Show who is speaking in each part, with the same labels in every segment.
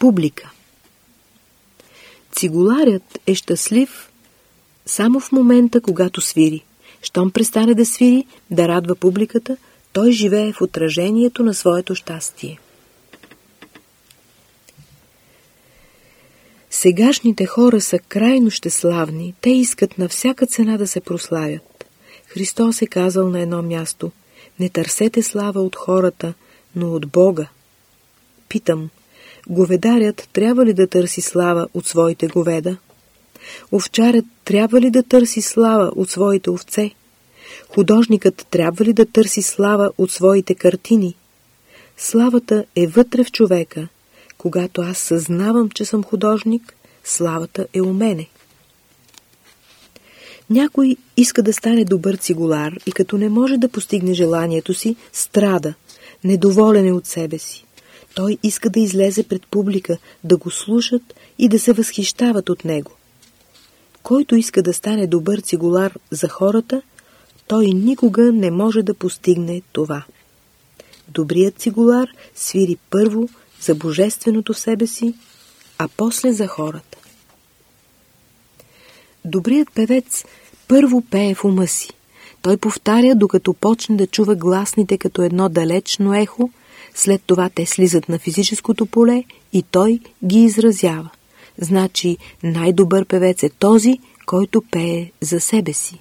Speaker 1: Публика Цигуларят е щастлив само в момента, когато свири. Щом престане да свири, да радва публиката, той живее в отражението на своето щастие. Сегашните хора са крайно щеславни, те искат на всяка цена да се прославят. Христос е казал на едно място, не търсете слава от хората, но от Бога. Питам, говедарят трябва ли да търси слава от своите говеда? Овчарят трябва ли да търси слава от своите овце? Художникът трябва ли да търси слава от своите картини? Славата е вътре в човека. Когато аз съзнавам, че съм художник, славата е у мене. Някой иска да стане добър цигулар и като не може да постигне желанието си, страда, недоволен е от себе си. Той иска да излезе пред публика, да го слушат и да се възхищават от него. Който иска да стане добър цигулар за хората, той никога не може да постигне това. Добрият цигулар свири първо за божественото в себе си, а после за хората. Добрият певец първо пее в ума си. Той повтаря, докато почне да чува гласните като едно далечно ехо, след това те слизат на физическото поле и той ги изразява. Значи най-добър певец е този, който пее за себе си.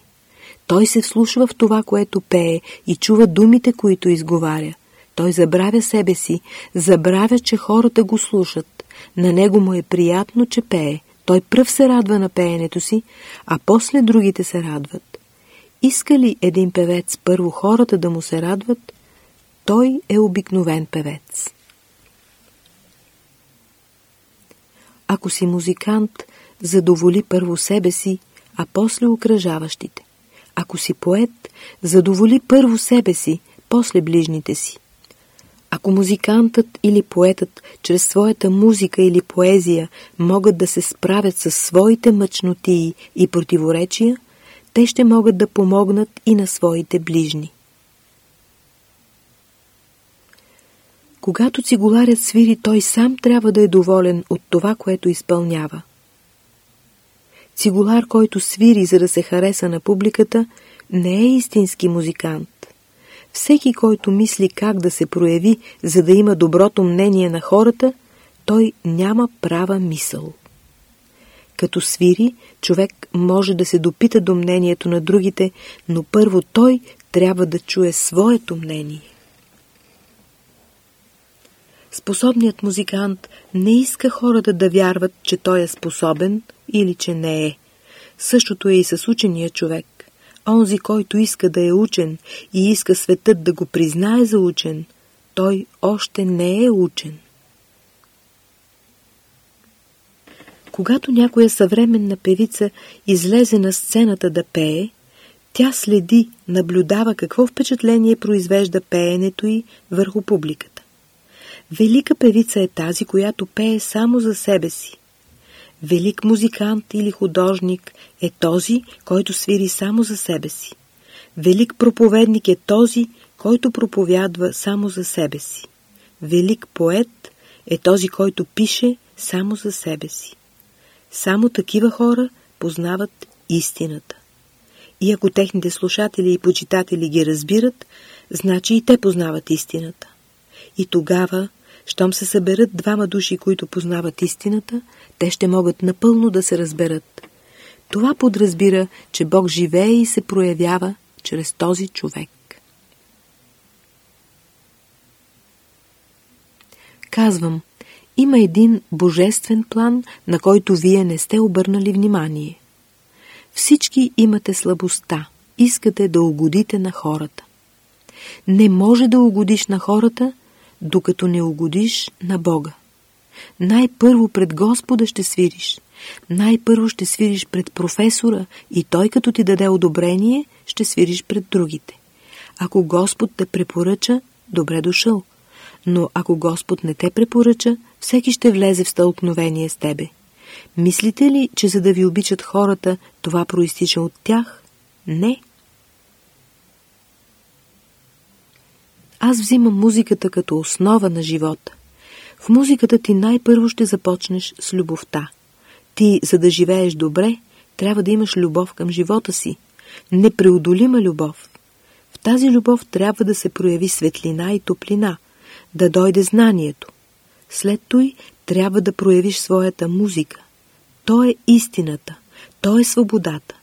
Speaker 1: Той се вслушва в това, което пее и чува думите, които изговаря. Той забравя себе си, забравя, че хората го слушат. На него му е приятно, че пее. Той пръв се радва на пеенето си, а после другите се радват. Иска ли един певец първо хората да му се радват, той е обикновен певец. Ако си музикант, задоволи първо себе си, а после окръжаващите. Ако си поет, задоволи първо себе си, после ближните си. Ако музикантът или поетът чрез своята музика или поезия могат да се справят с своите мъчнотии и противоречия, те ще могат да помогнат и на своите ближни. Когато цигуларят свири, той сам трябва да е доволен от това, което изпълнява. Цигулар, който свири, за да се хареса на публиката, не е истински музикант. Всеки, който мисли как да се прояви, за да има доброто мнение на хората, той няма права мисъл. Като свири, човек може да се допита до мнението на другите, но първо той трябва да чуе своето мнение. Способният музикант не иска хората да вярват, че той е способен или че не е. Същото е и с учения човек. Онзи, който иска да е учен и иска светът да го признае за учен, той още не е учен. Когато някоя съвременна певица излезе на сцената да пее, тя следи, наблюдава какво впечатление произвежда пеенето й върху публиката. Велика певица е тази, която пее само за себе си. Велик музикант или художник е този, който свири само за себе си. Велик проповедник е този, който проповядва само за себе си. Велик поет е този, който пише само за себе си. Само такива хора познават истината. И ако техните слушатели и почитатели ги разбират, значи и те познават истината. И тогава щом се съберат двама души, които познават истината, те ще могат напълно да се разберат. Това подразбира, че Бог живее и се проявява чрез този човек. Казвам, има един божествен план, на който вие не сте обърнали внимание. Всички имате слабостта, искате да угодите на хората. Не може да угодиш на хората, докато не угодиш на Бога. Най-първо пред Господа ще свириш. Най-първо ще свириш пред професора и той като ти даде одобрение, ще свириш пред другите. Ако Господ те препоръча, добре дошъл. Но ако Господ не те препоръча, всеки ще влезе в стълкновение с тебе. Мислите ли, че за да ви обичат хората, това проистича от тях? Не. Аз взимам музиката като основа на живота. В музиката ти най-първо ще започнеш с любовта. Ти, за да живееш добре, трябва да имаш любов към живота си. Непреодолима любов. В тази любов трябва да се прояви светлина и топлина, да дойде знанието. След той трябва да проявиш своята музика. То е истината, то е свободата.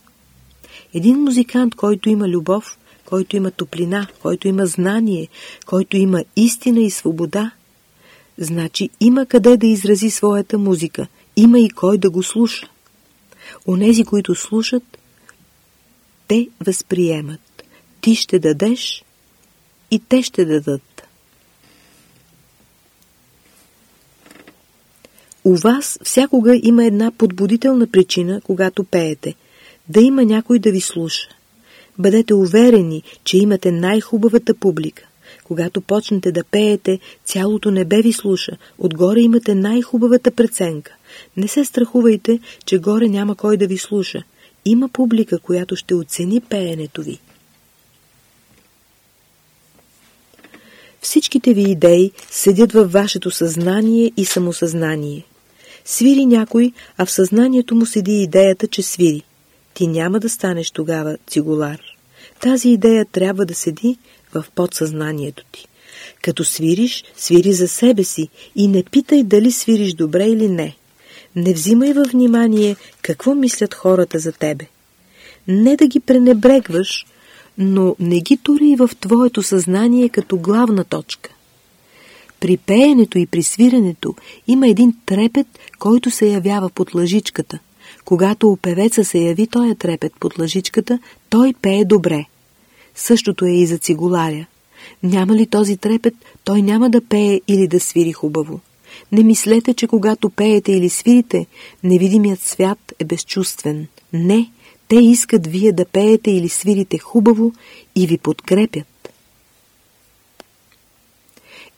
Speaker 1: Един музикант, който има любов, който има топлина, който има знание, който има истина и свобода, значи има къде да изрази своята музика, има и кой да го слуша. Онези, които слушат, те възприемат. Ти ще дадеш и те ще дадат. У вас всякога има една подбудителна причина, когато пеете. Да има някой да ви слуша. Бъдете уверени, че имате най-хубавата публика. Когато почнете да пеете, цялото небе ви слуша. Отгоре имате най-хубавата преценка. Не се страхувайте, че горе няма кой да ви слуша. Има публика, която ще оцени пеенето ви. Всичките ви идеи седят във вашето съзнание и самосъзнание. Свири някой, а в съзнанието му седи идеята, че свири. Ти няма да станеш тогава цигулар. Тази идея трябва да седи в подсъзнанието ти. Като свириш, свири за себе си и не питай дали свириш добре или не. Не взимай във внимание какво мислят хората за тебе. Не да ги пренебрегваш, но не ги тури в твоето съзнание като главна точка. При пеенето и при свирането има един трепет, който се явява под лъжичката. Когато у певеца се яви този трепет под лъжичката, той пее добре. Същото е и за цигуларя. Няма ли този трепет, той няма да пее или да свири хубаво. Не мислете, че когато пеете или свирите, невидимият свят е безчувствен. Не, те искат вие да пеете или свирите хубаво и ви подкрепят.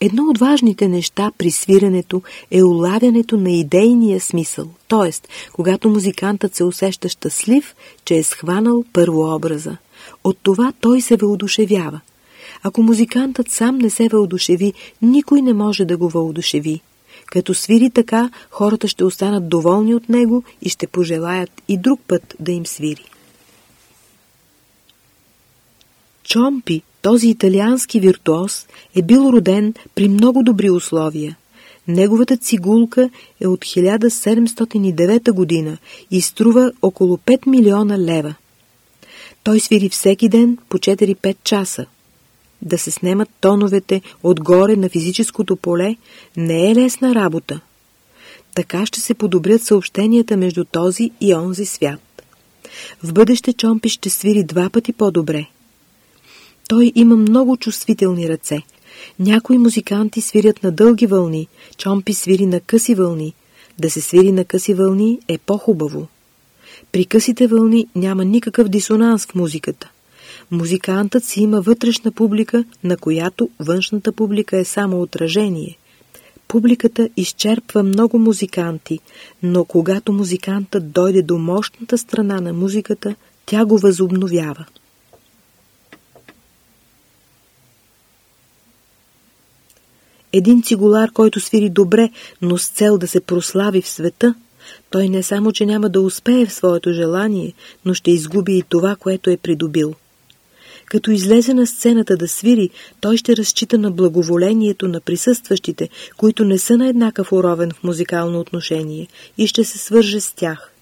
Speaker 1: Едно от важните неща при свирането е улавянето на идейния смисъл, т.е. когато музикантът се усеща щастлив, че е схванал първообраза. От това той се въодушевява. Ако музикантът сам не се въодушеви, никой не може да го въодушеви. Като свири така, хората ще останат доволни от него и ще пожелаят и друг път да им свири. Чомпи, този италиански виртуоз, е бил роден при много добри условия. Неговата цигулка е от 1709 година и струва около 5 милиона лева. Той свири всеки ден по 4-5 часа. Да се снемат тоновете отгоре на физическото поле не е лесна работа. Така ще се подобрят съобщенията между този и онзи свят. В бъдеще Чомпи ще свири два пъти по-добре. Той има много чувствителни ръце. Някои музиканти свирят на дълги вълни, Чомпи свири на къси вълни. Да се свири на къси вълни е по-хубаво. При късите вълни няма никакъв дисонанс в музиката. Музикантът си има вътрешна публика, на която външната публика е само отражение. Публиката изчерпва много музиканти, но когато музикантът дойде до мощната страна на музиката, тя го възобновява. Един цигулар, който свири добре, но с цел да се прослави в света, той не само, че няма да успее в своето желание, но ще изгуби и това, което е придобил. Като излезе на сцената да свири, той ще разчита на благоволението на присъстващите, които не са на еднакъв уровен в музикално отношение, и ще се свърже с тях.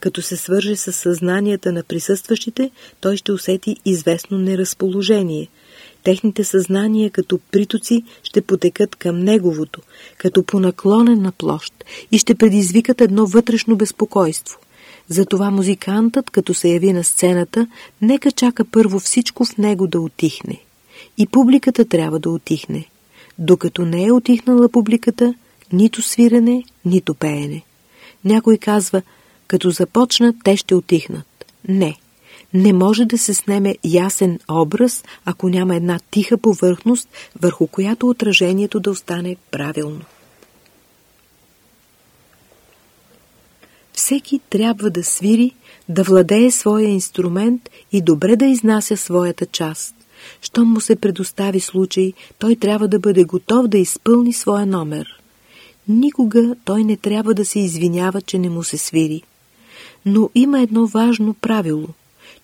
Speaker 1: Като се свърже с съзнанията на присъстващите, той ще усети известно неразположение – Техните съзнания като притоци ще потекат към неговото, като по наклонена площ и ще предизвикат едно вътрешно безпокойство. Затова музикантът, като се яви на сцената, нека чака първо всичко в него да отихне. И публиката трябва да отихне. Докато не е отихнала публиката, нито свирене, нито пеене. Някой казва, като започнат, те ще отихнат. Не, не може да се снеме ясен образ, ако няма една тиха повърхност, върху която отражението да остане правилно. Всеки трябва да свири, да владее своя инструмент и добре да изнася своята част. Щом му се предостави случай, той трябва да бъде готов да изпълни своя номер. никога той не трябва да се извинява, че не му се свири. Но има едно важно правило.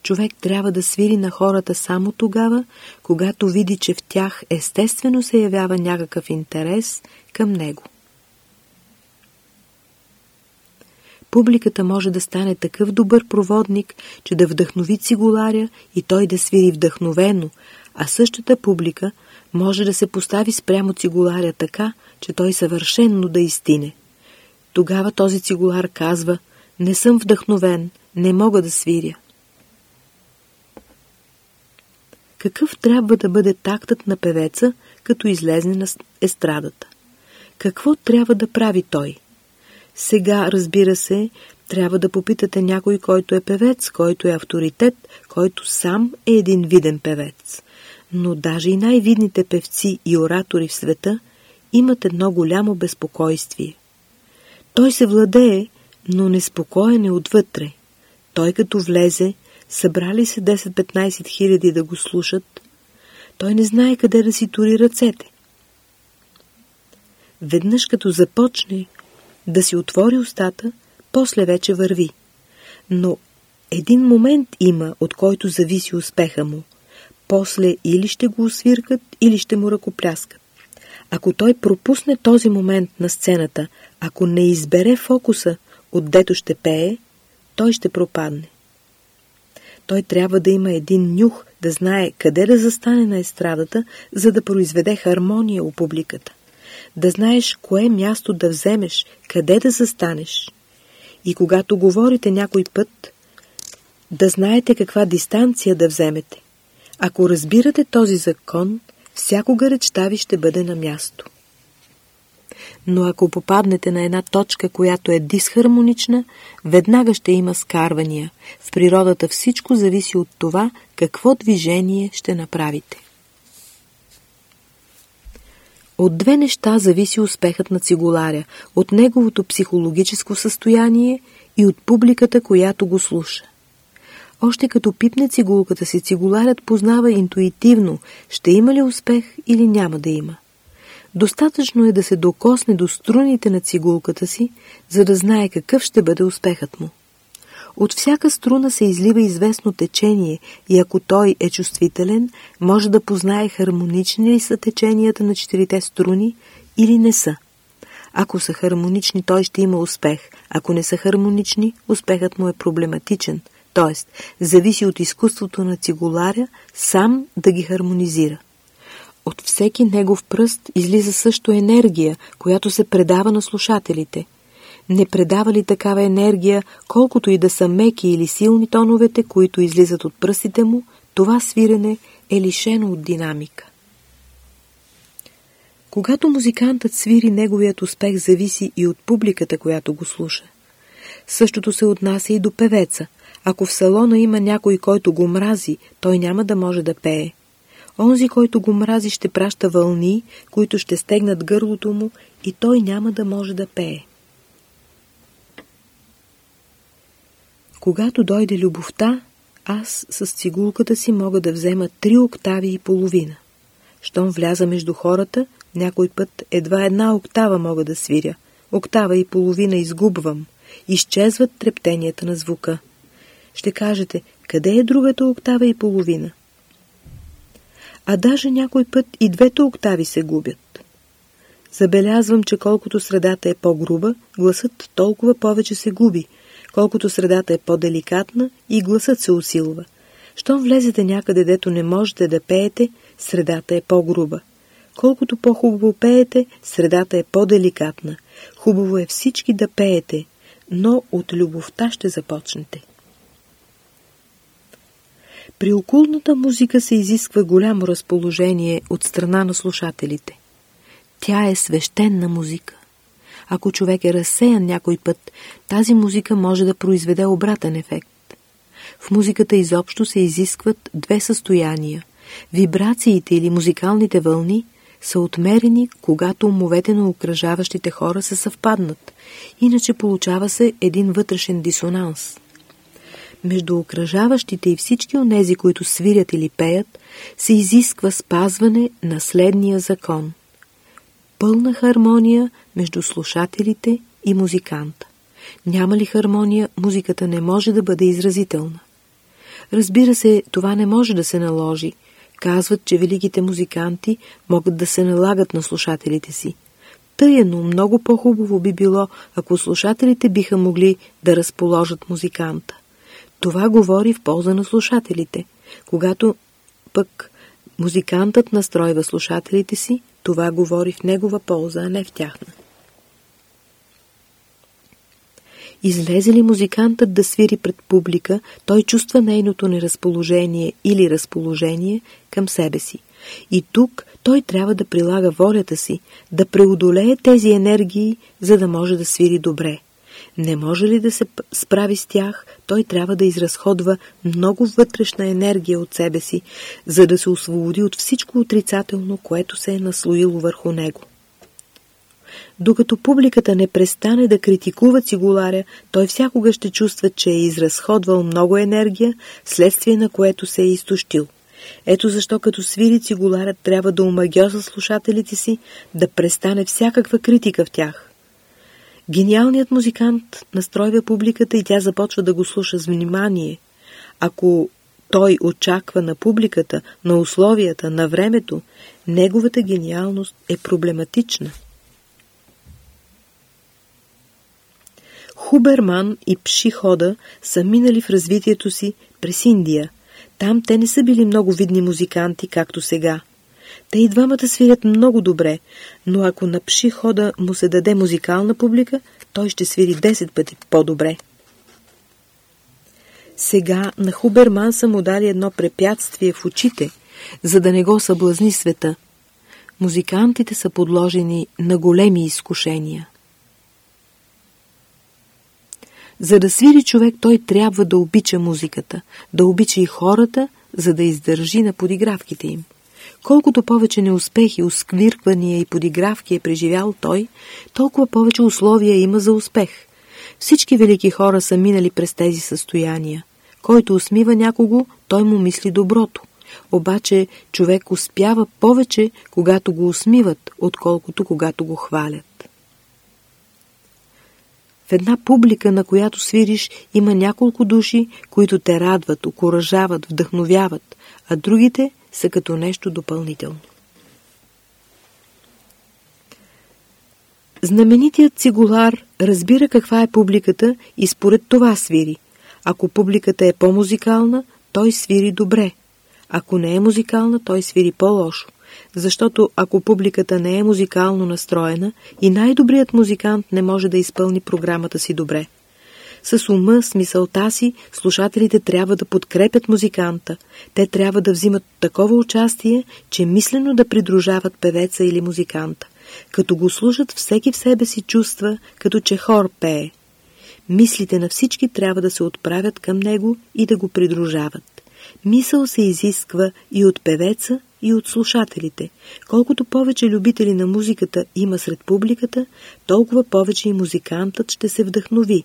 Speaker 1: Човек трябва да свири на хората само тогава, когато види, че в тях естествено се явява някакъв интерес към него. Публиката може да стане такъв добър проводник, че да вдъхнови цигуларя и той да свири вдъхновено, а същата публика може да се постави спрямо цигуларя така, че той съвършенно да изтине. Тогава този цигулар казва «Не съм вдъхновен, не мога да свиря». Какъв трябва да бъде тактът на певеца, като излезне на естрадата? Какво трябва да прави той? Сега, разбира се, трябва да попитате някой, който е певец, който е авторитет, който сам е един виден певец. Но даже и най-видните певци и оратори в света имат едно голямо безпокойствие. Той се владее, но неспокоен е отвътре. Той като влезе, събрали се 10-15 хиляди да го слушат, той не знае къде да си тури ръцете. Веднъж като започне да си отвори устата, после вече върви. Но един момент има, от който зависи успеха му. После или ще го освиркат, или ще му ръкопляскат. Ако той пропусне този момент на сцената, ако не избере фокуса, отдето ще пее, той ще пропадне. Той трябва да има един нюх, да знае къде да застане на естрадата, за да произведе хармония у публиката. Да знаеш кое място да вземеш, къде да застанеш. И когато говорите някой път, да знаете каква дистанция да вземете. Ако разбирате този закон, всякога речта ви ще бъде на място. Но ако попаднете на една точка, която е дисхармонична, веднага ще има скарвания. В природата всичко зависи от това, какво движение ще направите. От две неща зависи успехът на цигуларя – от неговото психологическо състояние и от публиката, която го слуша. Още като пипне цигулката си, цигуларят познава интуитивно, ще има ли успех или няма да има. Достатъчно е да се докосне до струните на цигулката си, за да знае какъв ще бъде успехът му. От всяка струна се излива известно течение и ако той е чувствителен, може да познае хармонични ли са теченията на четирите струни или не са. Ако са хармонични, той ще има успех. Ако не са хармонични, успехът му е проблематичен, т.е. зависи от изкуството на цигуларя сам да ги хармонизира. От всеки негов пръст излиза също енергия, която се предава на слушателите. Не предава ли такава енергия, колкото и да са меки или силни тоновете, които излизат от пръстите му, това свирене е лишено от динамика. Когато музикантът свири, неговият успех зависи и от публиката, която го слуша. Същото се отнася и до певеца. Ако в салона има някой, който го мрази, той няма да може да пее. Онзи, който го мрази, ще праща вълни, които ще стегнат гърлото му и той няма да може да пее. Когато дойде любовта, аз с цигулката си мога да взема три октави и половина. Щом вляза между хората, някой път едва една октава мога да свиря. Октава и половина изгубвам. Изчезват трептенията на звука. Ще кажете, къде е другата октава и половина? А даже някой път и двете октави се губят. Забелязвам, че колкото средата е по-груба, гласът толкова повече се губи, колкото средата е по-деликатна и гласът се усилва. Щом влезете някъде, дето не можете да пеете, средата е по-груба. Колкото по-хубаво пеете, средата е по-деликатна. Хубаво е всички да пеете, но от любовта ще започнете. При окулната музика се изисква голямо разположение от страна на слушателите. Тя е свещена музика. Ако човек е разсеян някой път, тази музика може да произведе обратен ефект. В музиката изобщо се изискват две състояния. Вибрациите или музикалните вълни са отмерени, когато умовете на окръжаващите хора се съвпаднат, иначе получава се един вътрешен дисонанс между окръжаващите и всички онези, които свирят или пеят, се изисква спазване на следния закон. пълна хармония между слушателите и музиканта. Няма ли хармония, музиката не може да бъде изразителна. Разбира се, това не може да се наложи. Казват, че великите музиканти могат да се налагат на слушателите си. Тъй но много по-хубаво би било, ако слушателите биха могли да разположат музиканта. Това говори в полза на слушателите. Когато пък музикантът настройва слушателите си, това говори в негова полза, а не в тяхна. Излезе ли музикантът да свири пред публика, той чувства нейното неразположение или разположение към себе си. И тук той трябва да прилага волята си, да преодолее тези енергии, за да може да свири добре. Не може ли да се справи с тях, той трябва да изразходва много вътрешна енергия от себе си, за да се освободи от всичко отрицателно, което се е наслоило върху него. Докато публиката не престане да критикува цигуларя, той всякога ще чувства, че е изразходвал много енергия, следствие на което се е изтощил. Ето защо като свири цигуларят трябва да омагьоса слушателите си, да престане всякаква критика в тях. Гениалният музикант настройва публиката и тя започва да го слуша с внимание. Ако той очаква на публиката, на условията, на времето, неговата гениалност е проблематична. Хуберман и Пшихода са минали в развитието си през Индия. Там те не са били много видни музиканти, както сега. Те и двамата свирят много добре, но ако на Пшихода му се даде музикална публика, той ще свири 10 пъти по-добре. Сега на Хуберман са му дали едно препятствие в очите, за да не го съблазни света. Музикантите са подложени на големи изкушения. За да свири човек, той трябва да обича музиката, да обича и хората, за да издържи на подигравките им. Колкото повече неуспехи, усквирквания и подигравки е преживял той, толкова повече условия има за успех. Всички велики хора са минали през тези състояния. Който усмива някого, той му мисли доброто. Обаче човек успява повече, когато го усмиват, отколкото когато го хвалят. В една публика, на която свириш, има няколко души, които те радват, окоръжават, вдъхновяват, а другите са като нещо допълнително. Знаменитият цигулар разбира каква е публиката и според това свири. Ако публиката е по-музикална, той свири добре. Ако не е музикална, той свири по-лошо защото ако публиката не е музикално настроена и най-добрият музикант не може да изпълни програмата си добре. С ума, с мисълта си, слушателите трябва да подкрепят музиканта. Те трябва да взимат такова участие, че мислено да придружават певеца или музиканта. Като го слушат, всеки в себе си чувства, като че хор пее. Мислите на всички трябва да се отправят към него и да го придружават. Мисъл се изисква и от певеца, и от слушателите. Колкото повече любители на музиката има сред публиката, толкова повече и музикантът ще се вдъхнови.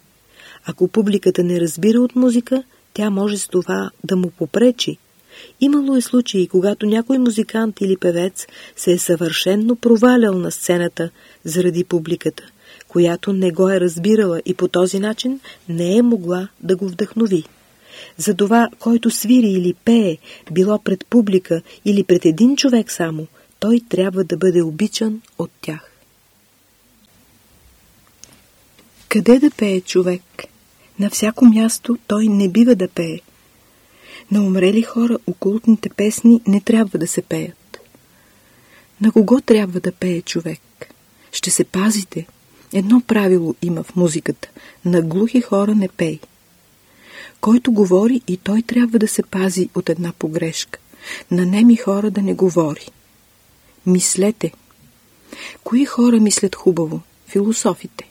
Speaker 1: Ако публиката не разбира от музика, тя може с това да му попречи. Имало е случаи, когато някой музикант или певец се е съвършенно провалял на сцената заради публиката, която не го е разбирала и по този начин не е могла да го вдъхнови. За това, който свири или пее, било пред публика или пред един човек само, той трябва да бъде обичан от тях. Къде да пее човек? На всяко място той не бива да пее. На умрели хора окултните песни не трябва да се пеят. На кого трябва да пее човек? Ще се пазите. Едно правило има в музиката. На глухи хора не пей. Който говори и той трябва да се пази от една погрешка. На неми хора да не говори. Мислете. Кои хора мислят хубаво? Философите.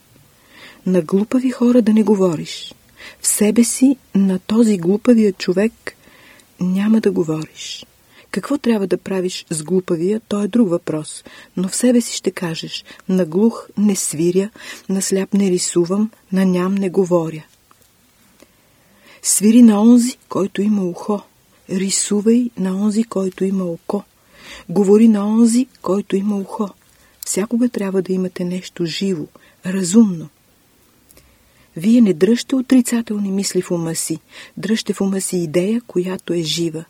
Speaker 1: На глупави хора да не говориш. В себе си на този глупавия човек няма да говориш. Какво трябва да правиш с глупавия, то е друг въпрос, но в себе си ще кажеш, на глух не свиря, на сляп не рисувам, на ням не говоря. Свири на онзи, който има ухо. Рисувай на онзи, който има око. Говори на онзи, който има ухо. всякога трябва да имате нещо живо, разумно. Вие не дръжте отрицателни мисли в ума си, дръжте в ума си идея, която е жива.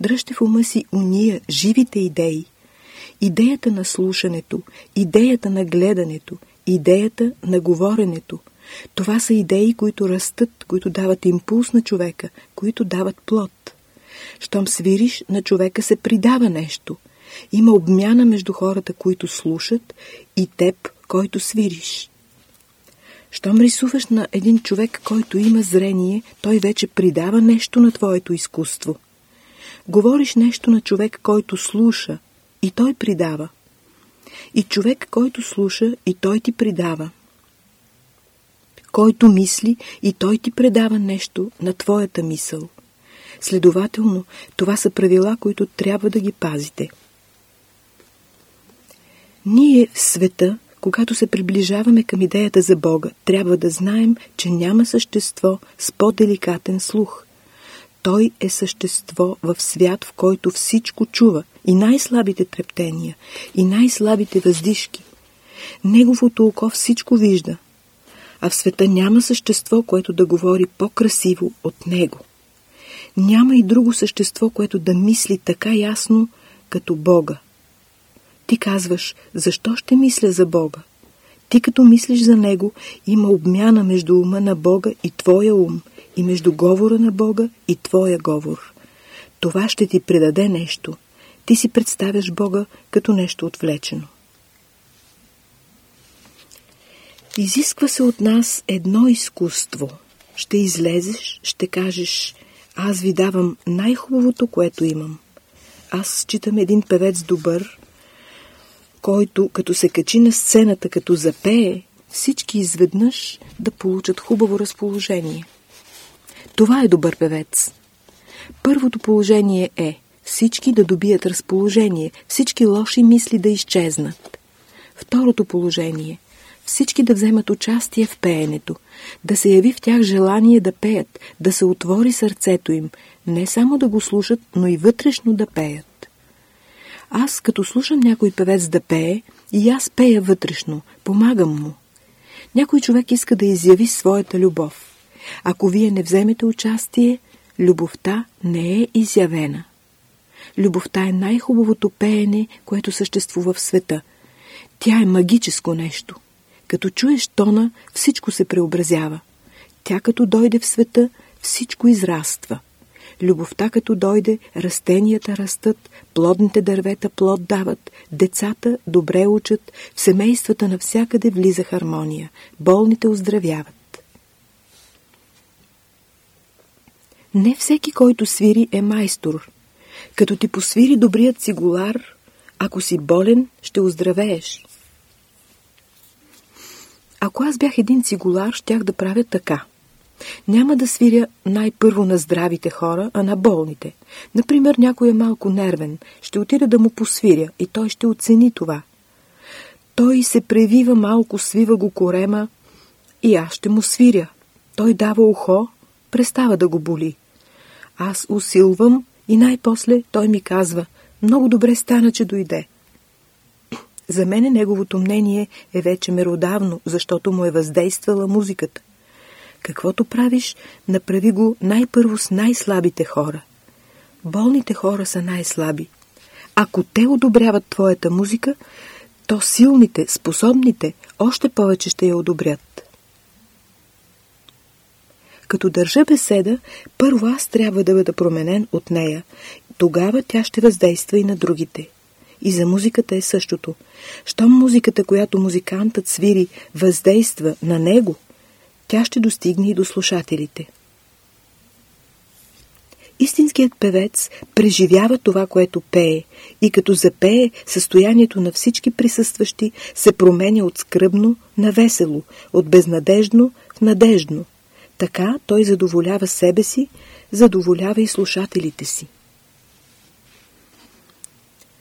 Speaker 1: Дръжте в ума си уния, живите идеи. Идеята на слушането, идеята на гледането, идеята на говоренето. Това са идеи, които растат, които дават импулс на човека, които дават плод. Щом свириш, на човека се придава нещо. Има обмяна между хората, които слушат и теб, който свириш. Щом рисуваш на един човек, който има зрение, той вече придава нещо на твоето изкуство. Говориш нещо на човек, който слуша, и той придава. И човек, който слуша, и той ти придава. Който мисли, и той ти предава нещо на твоята мисъл. Следователно, това са правила, които трябва да ги пазите. Ние в света, когато се приближаваме към идеята за Бога, трябва да знаем, че няма същество с по-деликатен слух. Той е същество в свят, в който всичко чува, и най-слабите трептения, и най-слабите въздишки. Неговото око всичко вижда, а в света няма същество, което да говори по-красиво от него. Няма и друго същество, което да мисли така ясно, като Бога. Ти казваш, защо ще мисля за Бога? Ти като мислиш за Него, има обмяна между ума на Бога и твоя ум, и между говора на Бога и твоя говор. Това ще ти предаде нещо. Ти си представяш Бога като нещо отвлечено. Изисква се от нас едно изкуство. Ще излезеш, ще кажеш, аз ви давам най-хубавото, което имам. Аз считам един певец добър, който като се качи на сцената, като запее, всички изведнъж да получат хубаво разположение. Това е добър певец. Първото положение е всички да добият разположение, всички лоши мисли да изчезнат. Второто положение всички да вземат участие в пеенето, да се яви в тях желание да пеят, да се отвори сърцето им, не само да го слушат, но и вътрешно да пеят. Аз, като слушам някой певец да пее, и аз пея вътрешно, помагам му. Някой човек иска да изяви своята любов. Ако вие не вземете участие, любовта не е изявена. Любовта е най-хубавото пеене, което съществува в света. Тя е магическо нещо. Като чуеш тона, всичко се преобразява. Тя като дойде в света, всичко израства. Любовта като дойде, растенията растат, плодните дървета плод дават, децата добре учат, в семействата навсякъде влиза хармония, болните оздравяват. Не всеки, който свири, е майстор. Като ти посвири добрият цигулар, ако си болен, ще оздравееш. Ако аз бях един цигулар, щях да правя така. Няма да свиря най-първо на здравите хора, а на болните. Например, някой е малко нервен. Ще отида да му посвиря и той ще оцени това. Той се превива малко, свива го корема и аз ще му свиря. Той дава ухо, престава да го боли. Аз усилвам и най-после той ми казва, много добре стана, че дойде. За мене неговото мнение е вече меродавно, защото му е въздействала музиката. Каквото правиш, направи го най-първо с най-слабите хора. Болните хора са най-слаби. Ако те одобряват твоята музика, то силните, способните, още повече ще я одобрят. Като държа беседа, първо аз трябва да бъда променен от нея. Тогава тя ще въздейства и на другите. И за музиката е същото. Щом музиката, която музикантът свири, въздейства на него, тя ще достигне и до слушателите. Истинският певец преживява това, което пее и като запее, състоянието на всички присъстващи се променя от скръбно на весело, от безнадежно в надежно. Така той задоволява себе си, задоволява и слушателите си.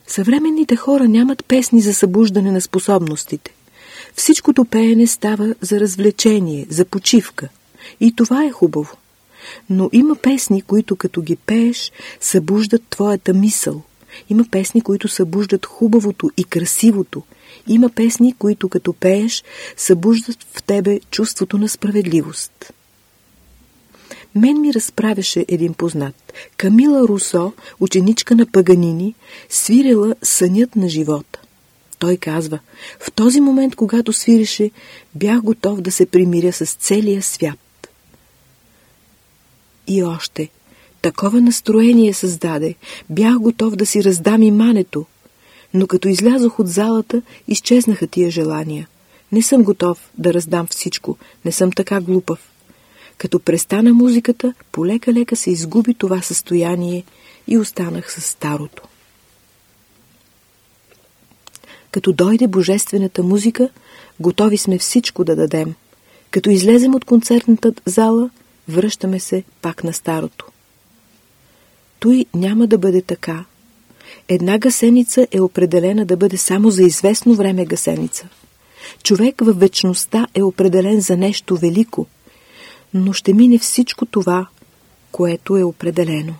Speaker 1: Съвременните хора нямат песни за събуждане на способностите. Всичкото пеене става за развлечение, за почивка. И това е хубаво. Но има песни, които като ги пееш, събуждат твоята мисъл. Има песни, които събуждат хубавото и красивото. Има песни, които като пееш, събуждат в тебе чувството на справедливост. Мен ми разправяше един познат. Камила Русо, ученичка на Паганини, свирела сънят на живота. Той казва, в този момент, когато свиреше, бях готов да се примиря с целия свят. И още, такова настроение създаде, бях готов да си раздам мането, но като излязох от залата, изчезнаха тия желания. Не съм готов да раздам всичко, не съм така глупав. Като престана музиката, полека-лека се изгуби това състояние и останах с старото. Като дойде божествената музика, готови сме всичко да дадем. Като излезем от концертната зала, връщаме се пак на старото. Той няма да бъде така. Една гасеница е определена да бъде само за известно време гасеница. Човек във вечността е определен за нещо велико, но ще мине всичко това, което е определено.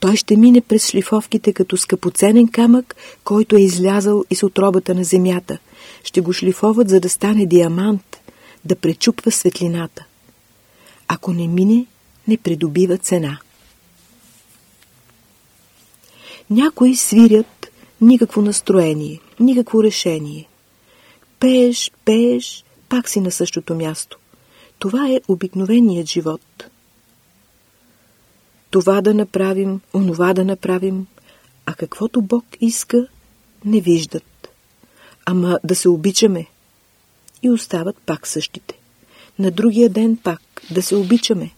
Speaker 1: Той ще мине през шлифовките като скъпоценен камък, който е излязал из отробата на земята. Ще го шлифоват, за да стане диамант, да пречупва светлината. Ако не мине, не придобива цена. Някои свирят никакво настроение, никакво решение. Пееш, пееш, пак си на същото място. Това е обикновеният живот. Това да направим, онова да направим, а каквото Бог иска, не виждат. Ама да се обичаме. И остават пак същите. На другия ден пак да се обичаме.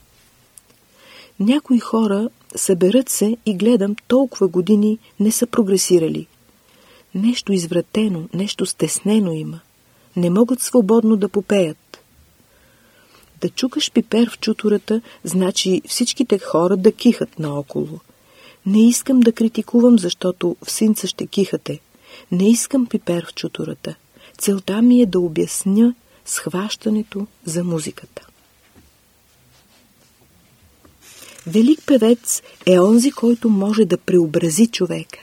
Speaker 1: Някои хора съберат се и гледам толкова години не са прогресирали. Нещо извратено, нещо стеснено има. Не могат свободно да попеят. Да чукаш пипер в чутурата, значи всичките хора да кихат наоколо. Не искам да критикувам, защото в синца ще кихате. Не искам пипер в чутурата. Целта ми е да обясня схващането за музиката. Велик певец е онзи, който може да преобрази човека.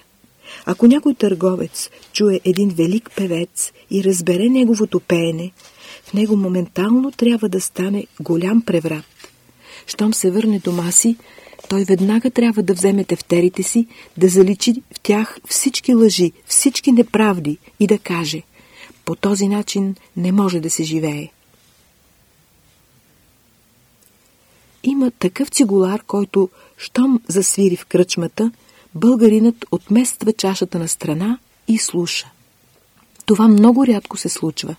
Speaker 1: Ако някой търговец чуе един велик певец и разбере неговото пеене, в него моментално трябва да стане голям преврат. Щом се върне дома си, той веднага трябва да вземе тефтерите си, да заличи в тях всички лъжи, всички неправди и да каже «По този начин не може да се живее». Има такъв цигулар, който, щом засвири в кръчмата, българинът отмества чашата на страна и слуша. Това много рядко се случва.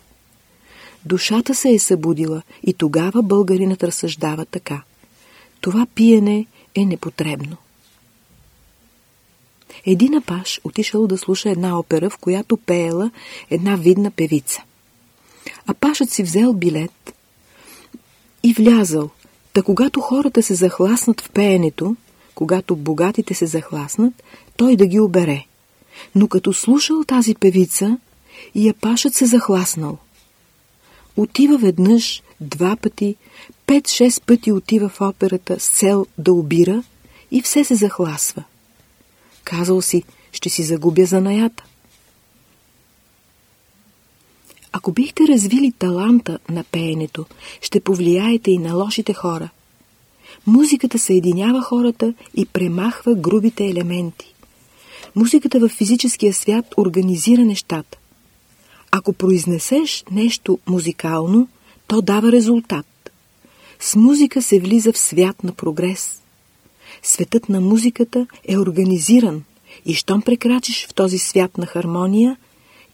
Speaker 1: Душата се е събудила и тогава българинът разсъждава така. Това пиене е непотребно. Един апаш отишъл да слуша една опера, в която пеела една видна певица. Апашът си взел билет и влязал. Та когато хората се захласнат в пеенето, когато богатите се захласнат, той да ги обере. Но като слушал тази певица, и апашът се захласнал – Отива веднъж, два пъти, пет-шест пъти отива в операта с цел да обира и все се захласва. Казал си, ще си загубя занаята. Ако бихте развили таланта на пеенето, ще повлияете и на лошите хора. Музиката съединява хората и премахва грубите елементи. Музиката в физическия свят организира нещата. Ако произнесеш нещо музикално, то дава резултат. С музика се влиза в свят на прогрес. Светът на музиката е организиран и щом прекрачиш в този свят на хармония,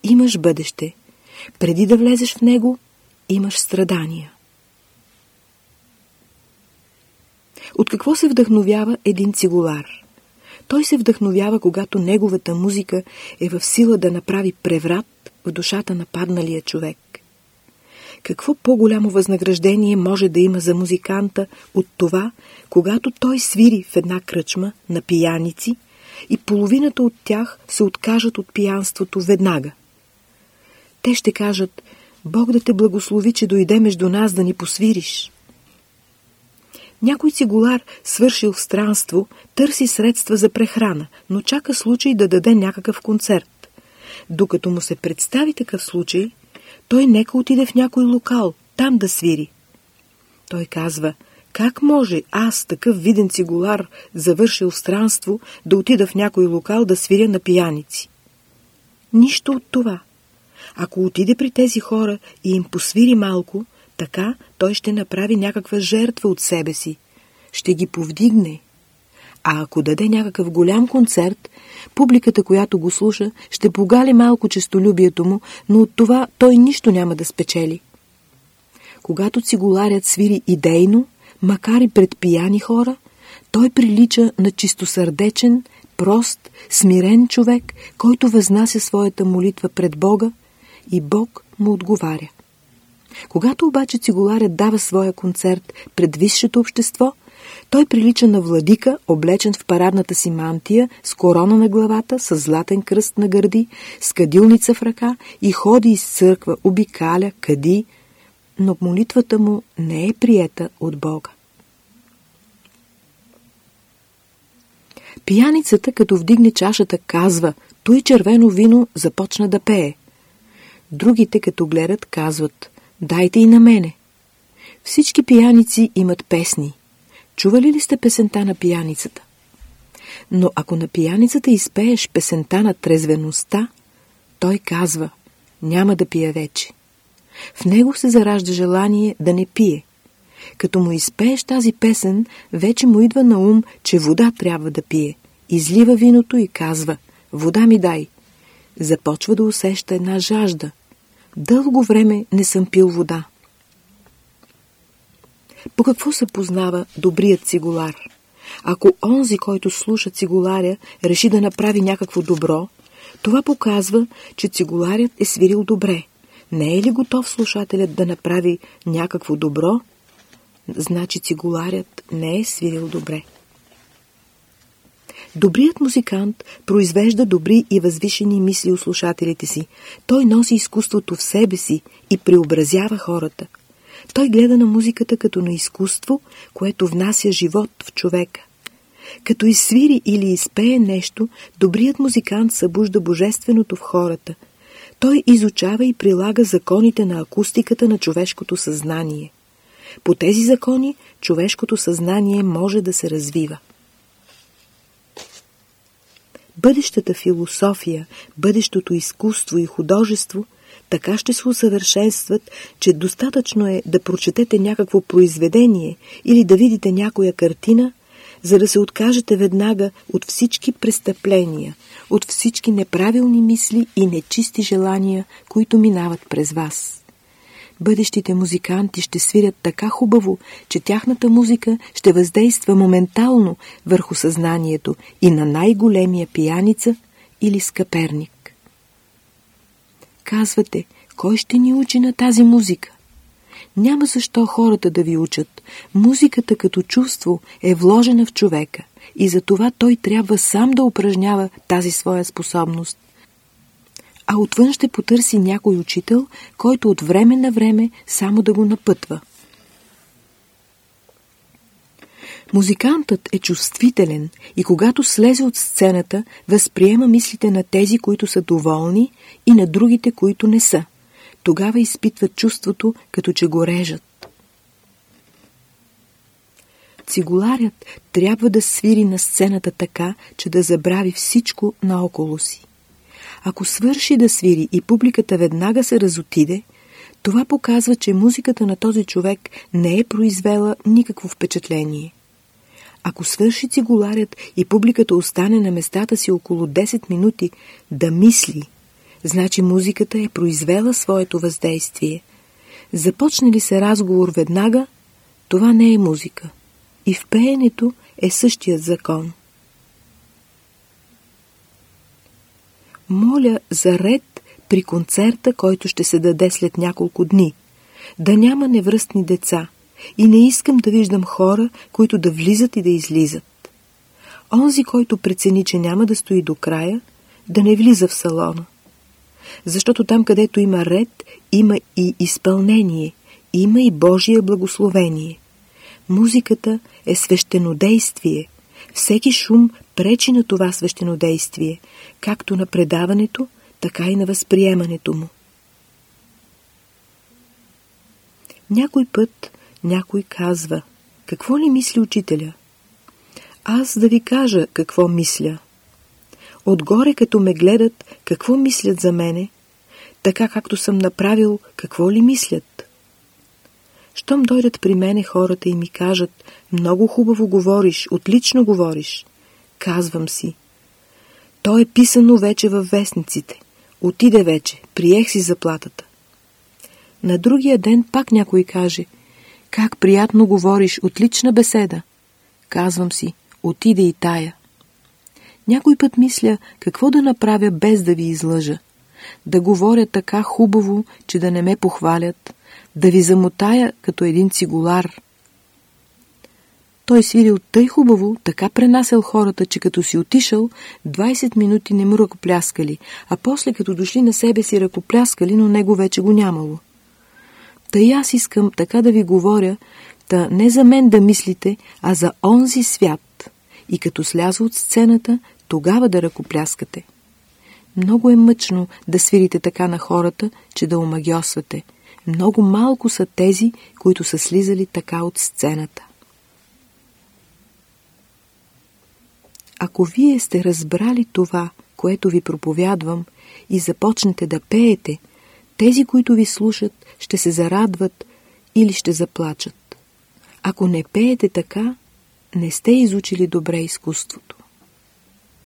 Speaker 1: имаш бъдеще. Преди да влезеш в него, имаш страдания. От какво се вдъхновява един цигулар? Той се вдъхновява, когато неговата музика е в сила да направи преврат в душата на падналия човек. Какво по-голямо възнаграждение може да има за музиканта от това, когато той свири в една кръчма на пияници и половината от тях се откажат от пиянството веднага? Те ще кажат, Бог да те благослови, че дойде между нас да ни посвириш. Някой цигулар, свършил в странство, търси средства за прехрана, но чака случай да даде някакъв концерт. Докато му се представи такъв случай, той нека отиде в някой локал, там да свири. Той казва, как може аз, такъв виден цигулар, завършил странство, да отида в някой локал да свиря на пияници? Нищо от това. Ако отиде при тези хора и им посвири малко, така той ще направи някаква жертва от себе си. Ще ги повдигне. А ако даде някакъв голям концерт, публиката, която го слуша, ще погали малко честолюбието му, но от това той нищо няма да спечели. Когато цигуларят свири идейно, макар и пред пияни хора, той прилича на чистосърдечен, прост, смирен човек, който възнася своята молитва пред Бога и Бог му отговаря. Когато обаче цигуларят дава своя концерт пред висшето общество, той прилича на владика, облечен в парадната си мантия, с корона на главата, с златен кръст на гърди, с кадилница в ръка и ходи из църква, обикаля, кади, но молитвата му не е приета от Бога. Пияницата, като вдигне чашата, казва, той червено вино започна да пее. Другите, като гледат, казват, дайте и на мене. Всички пияници имат песни. Чували ли сте песента на пияницата? Но ако на пияницата изпееш песента на трезвеността, той казва, няма да пия вече. В него се заражда желание да не пие. Като му изпееш тази песен, вече му идва на ум, че вода трябва да пие. Излива виното и казва, вода ми дай. Започва да усеща една жажда. Дълго време не съм пил вода. По какво се познава добрият цигулар? Ако онзи, който слуша цигуларя, реши да направи някакво добро, това показва, че цигуларят е свирил добре. Не е ли готов слушателят да направи някакво добро? Значи цигуларят не е свирил добре. Добрият музикант произвежда добри и възвишени мисли у слушателите си. Той носи изкуството в себе си и преобразява хората. Той гледа на музиката като на изкуство, което внася живот в човека. Като изсвири или изпее нещо, добрият музикант събужда божественото в хората. Той изучава и прилага законите на акустиката на човешкото съзнание. По тези закони човешкото съзнание може да се развива. Бъдещата философия, бъдещото изкуство и художество така ще се усъвършенстват, че достатъчно е да прочетете някакво произведение или да видите някоя картина, за да се откажете веднага от всички престъпления, от всички неправилни мисли и нечисти желания, които минават през вас бъдещите музиканти ще свирят така хубаво, че тяхната музика ще въздейства моментално върху съзнанието и на най-големия пияница или скъперник. Казвате, кой ще ни учи на тази музика? Няма защо хората да ви учат. Музиката като чувство е вложена в човека и затова той трябва сам да упражнява тази своя способност а отвън ще потърси някой учител, който от време на време само да го напътва. Музикантът е чувствителен и когато слезе от сцената, възприема мислите на тези, които са доволни и на другите, които не са. Тогава изпитва чувството, като че го режат. Цигуларят трябва да свири на сцената така, че да забрави всичко наоколо си. Ако свърши да свири и публиката веднага се разотиде, това показва, че музиката на този човек не е произвела никакво впечатление. Ако свърши цигуларят и публиката остане на местата си около 10 минути да мисли, значи музиката е произвела своето въздействие. Започне ли се разговор веднага, това не е музика. И в пеенето е същият закон. Моля за ред при концерта, който ще се даде след няколко дни. Да няма невръстни деца и не искам да виждам хора, които да влизат и да излизат. Онзи, който прецени, че няма да стои до края, да не влиза в салона. Защото там, където има ред, има и изпълнение, има и Божие благословение. Музиката е свещенодействие. Всеки шум пречи на това свещенодействие, както на предаването, така и на възприемането му. Някой път някой казва, какво ли мисли учителя? Аз да ви кажа какво мисля. Отгоре като ме гледат, какво мислят за мене, така както съм направил, какво ли мислят? Щом дойдат при мене хората и ми кажат, много хубаво говориш, отлично говориш, казвам си. То е писано вече във вестниците. Отиде вече, приех си заплатата. На другия ден пак някой каже, как приятно говориш, отлична беседа. Казвам си, отиде и тая. Някой път мисля, какво да направя без да ви излъжа. Да говоря така хубаво, че да не ме похвалят, да ви замотая като един цигулар. Той свирил тъй хубаво, така пренасял хората, че като си отишъл, 20 минути не му ръкопляскали, а после като дошли на себе си ръкопляскали, но него вече го нямало. Та и аз искам така да ви говоря, та не за мен да мислите, а за онзи свят. И като сляза от сцената, тогава да ръкопляскате. Много е мъчно да свирите така на хората, че да омагьосвате. Много малко са тези, които са слизали така от сцената. Ако вие сте разбрали това, което ви проповядвам, и започнете да пеете, тези, които ви слушат, ще се зарадват или ще заплачат. Ако не пеете така, не сте изучили добре изкуството.